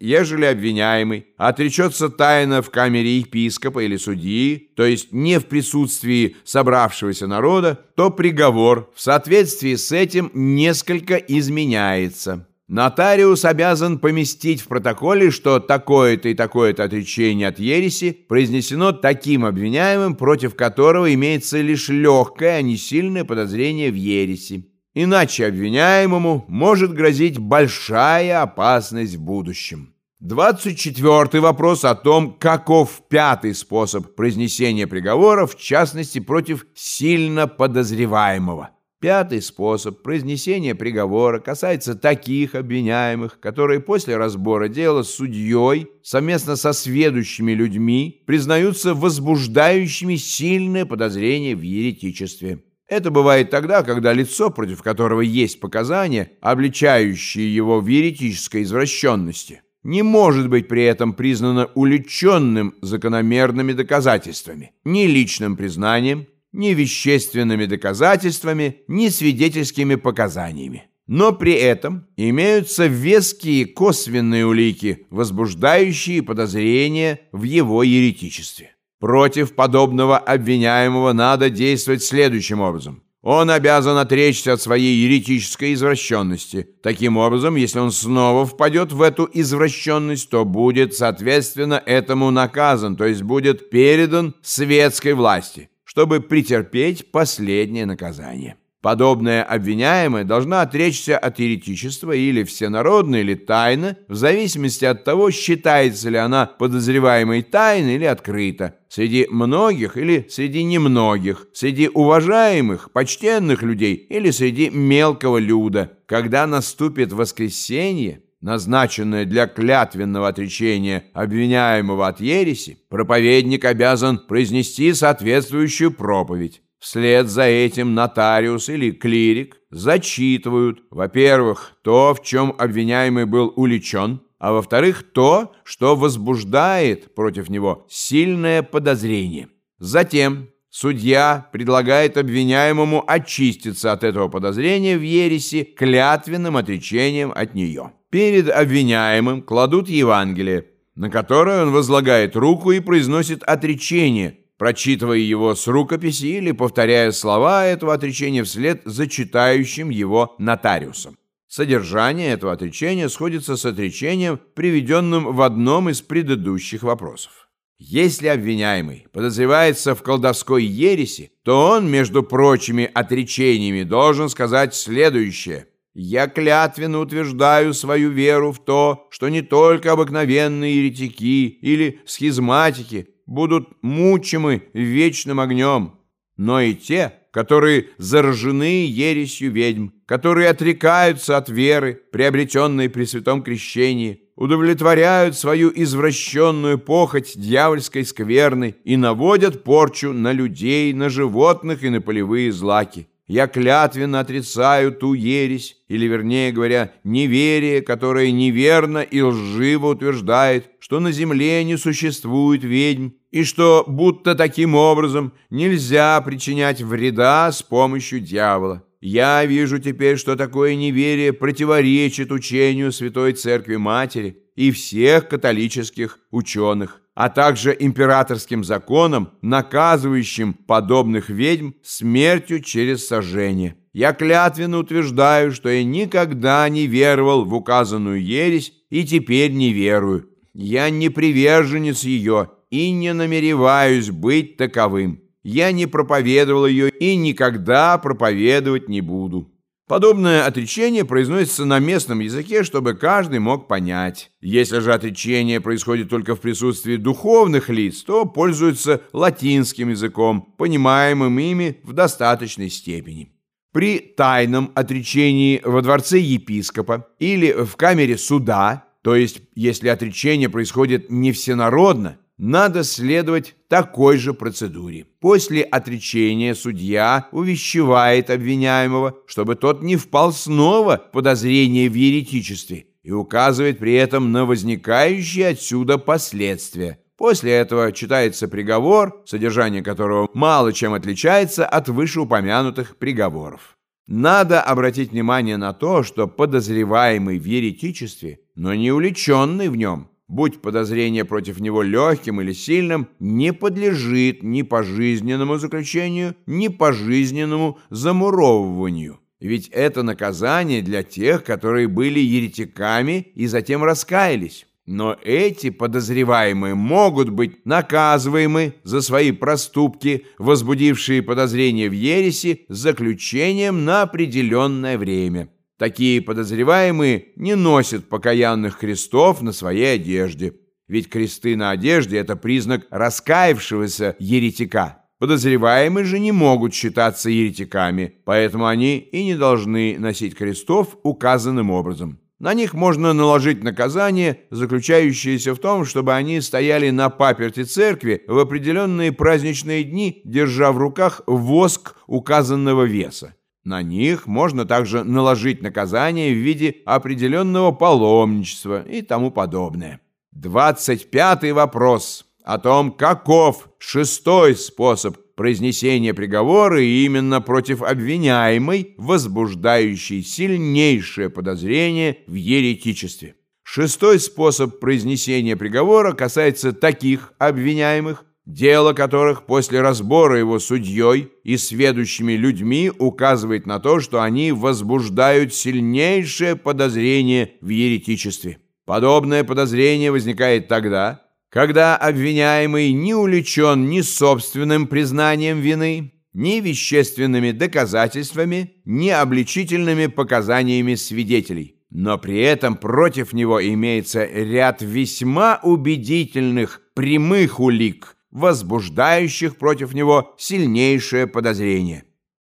Ежели обвиняемый отречется тайно в камере епископа или судьи, то есть не в присутствии собравшегося народа, то приговор в соответствии с этим несколько изменяется. Нотариус обязан поместить в протоколе, что такое-то и такое-то отречение от ереси произнесено таким обвиняемым, против которого имеется лишь легкое, а не сильное подозрение в ереси. Иначе обвиняемому может грозить большая опасность в будущем. 24 вопрос о том, каков пятый способ произнесения приговора, в частности, против сильно подозреваемого. Пятый способ произнесения приговора касается таких обвиняемых, которые после разбора дела с судьей совместно со сведущими людьми признаются возбуждающими сильное подозрение в еретичестве. Это бывает тогда, когда лицо, против которого есть показания, обличающие его в еретической извращенности, не может быть при этом признано уличенным закономерными доказательствами, ни личным признанием, ни вещественными доказательствами, ни свидетельскими показаниями. Но при этом имеются веские косвенные улики, возбуждающие подозрения в его еретичестве. Против подобного обвиняемого надо действовать следующим образом. Он обязан отречься от своей еретической извращенности. Таким образом, если он снова впадет в эту извращенность, то будет, соответственно, этому наказан, то есть будет передан светской власти чтобы претерпеть последнее наказание. Подобная обвиняемая должна отречься от еретичества или всенародно, или тайно, в зависимости от того, считается ли она подозреваемой тайно или открыто, среди многих или среди немногих, среди уважаемых, почтенных людей или среди мелкого люда. Когда наступит воскресенье, назначенное для клятвенного отречения обвиняемого от ереси, проповедник обязан произнести соответствующую проповедь. Вслед за этим нотариус или клирик зачитывают, во-первых, то, в чем обвиняемый был уличен, а во-вторых, то, что возбуждает против него сильное подозрение. Затем Судья предлагает обвиняемому очиститься от этого подозрения в ереси клятвенным отречением от нее. Перед обвиняемым кладут Евангелие, на которое он возлагает руку и произносит отречение, прочитывая его с рукописи или повторяя слова этого отречения вслед за читающим его нотариусом. Содержание этого отречения сходится с отречением, приведенным в одном из предыдущих вопросов. Если обвиняемый подозревается в колдовской ереси, то он, между прочими отречениями, должен сказать следующее. «Я клятвенно утверждаю свою веру в то, что не только обыкновенные еретики или схизматики будут мучимы вечным огнем, но и те, которые заражены ересью ведьм, которые отрекаются от веры, приобретенной при святом крещении, удовлетворяют свою извращенную похоть дьявольской скверны и наводят порчу на людей, на животных и на полевые злаки. Я клятвенно отрицаю ту ересь, или, вернее говоря, неверие, которое неверно и лживо утверждает, что на земле не существует ведьм, и что, будто таким образом, нельзя причинять вреда с помощью дьявола. Я вижу теперь, что такое неверие противоречит учению Святой Церкви Матери и всех католических ученых, а также императорским законам, наказывающим подобных ведьм смертью через сожжение. Я клятвенно утверждаю, что я никогда не веровал в указанную ересь и теперь не верую. Я не приверженец ее и не намереваюсь быть таковым. Я не проповедовал ее и никогда проповедовать не буду. Подобное отречение произносится на местном языке, чтобы каждый мог понять. Если же отречение происходит только в присутствии духовных лиц, то пользуются латинским языком, понимаемым ими в достаточной степени. При тайном отречении во дворце епископа или в камере суда, то есть если отречение происходит не всенародно, надо следовать такой же процедуре. После отречения судья увещевает обвиняемого, чтобы тот не впал снова в подозрение в еретичестве и указывает при этом на возникающие отсюда последствия. После этого читается приговор, содержание которого мало чем отличается от вышеупомянутых приговоров. Надо обратить внимание на то, что подозреваемый в еретичестве но не уличенный в нем, будь подозрение против него легким или сильным, не подлежит ни пожизненному заключению, ни пожизненному замуровыванию. Ведь это наказание для тех, которые были еретиками и затем раскаялись. Но эти подозреваемые могут быть наказываемы за свои проступки, возбудившие подозрения в ереси, заключением на определенное время. Такие подозреваемые не носят покаянных крестов на своей одежде, ведь кресты на одежде – это признак раскаявшегося еретика. Подозреваемые же не могут считаться еретиками, поэтому они и не должны носить крестов указанным образом. На них можно наложить наказание, заключающееся в том, чтобы они стояли на паперти церкви в определенные праздничные дни, держа в руках воск указанного веса. На них можно также наложить наказание в виде определенного паломничества и тому подобное. Двадцать пятый вопрос о том, каков шестой способ произнесения приговора именно против обвиняемой, возбуждающей сильнейшее подозрение в еретичестве. Шестой способ произнесения приговора касается таких обвиняемых, дело которых после разбора его судьей и сведущими людьми указывает на то, что они возбуждают сильнейшее подозрение в еретичестве. Подобное подозрение возникает тогда, когда обвиняемый не увлечен ни собственным признанием вины, ни вещественными доказательствами, ни обличительными показаниями свидетелей. Но при этом против него имеется ряд весьма убедительных прямых улик, возбуждающих против него сильнейшее подозрение.